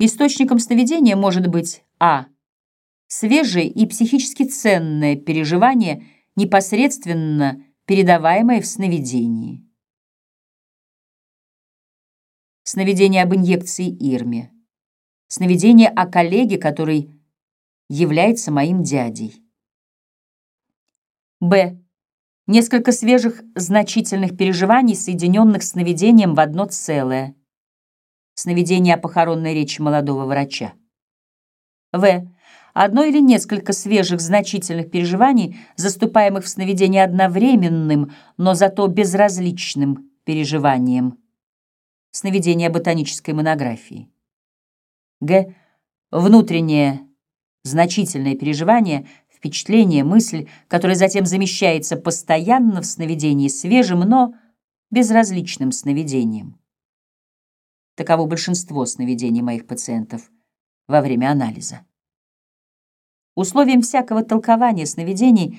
Источником сновидения может быть а. Свежее и психически ценное переживание, непосредственно передаваемое в сновидении. Сновидение об инъекции Ирме. Сновидение о коллеге, который является моим дядей. Б. Несколько свежих значительных переживаний, соединенных сновидением в одно целое. Сновидение о похоронной речи молодого врача. В. Одно или несколько свежих значительных переживаний, заступаемых в сновидении одновременным, но зато безразличным переживанием. Сновидение ботанической монографии. Г. Внутреннее значительное переживание, впечатление, мысль, которая затем замещается постоянно в сновидении свежим, но безразличным сновидением. Таково большинство сновидений моих пациентов во время анализа. Условием всякого толкования сновидений,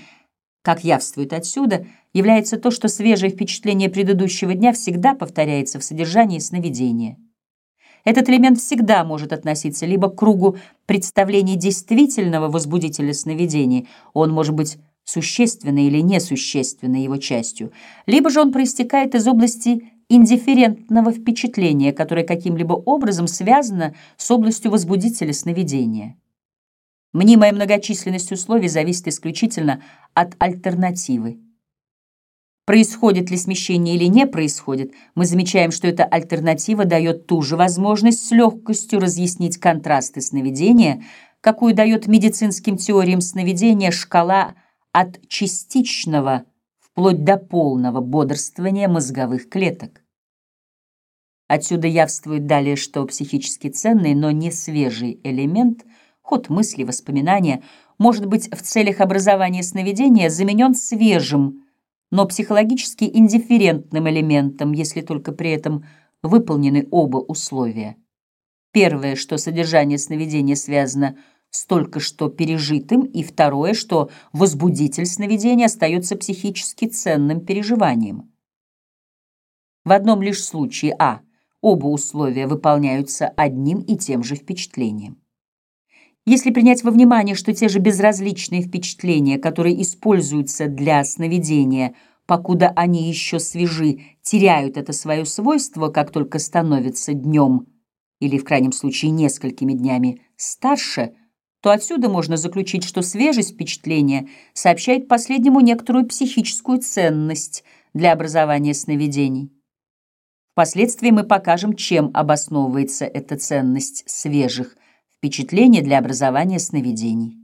как явствует отсюда, является то, что свежее впечатление предыдущего дня всегда повторяется в содержании сновидения. Этот элемент всегда может относиться либо к кругу представлений действительного возбудителя сновидений, он может быть существенной или несущественной его частью, либо же он проистекает из области индифферентного впечатления, которое каким-либо образом связано с областью возбудителя сновидения. Мнимая многочисленность условий зависит исключительно от альтернативы. Происходит ли смещение или не происходит, мы замечаем, что эта альтернатива дает ту же возможность с легкостью разъяснить контрасты сновидения, какую дает медицинским теориям сновидения шкала от частичного вплоть до полного бодрствования мозговых клеток. Отсюда явствует далее, что психически ценный, но не свежий элемент, ход мысли, воспоминания, может быть в целях образования сновидения заменен свежим, но психологически индифферентным элементом, если только при этом выполнены оба условия. Первое, что содержание сновидения связано с только что пережитым, и второе, что возбудитель сновидения остается психически ценным переживанием. В одном лишь случае А оба условия выполняются одним и тем же впечатлением. Если принять во внимание, что те же безразличные впечатления, которые используются для сновидения, покуда они еще свежи, теряют это свое свойство, как только становятся днем или, в крайнем случае, несколькими днями старше, то отсюда можно заключить, что свежесть впечатления сообщает последнему некоторую психическую ценность для образования сновидений. Впоследствии мы покажем, чем обосновывается эта ценность свежих – впечатление для образования сновидений.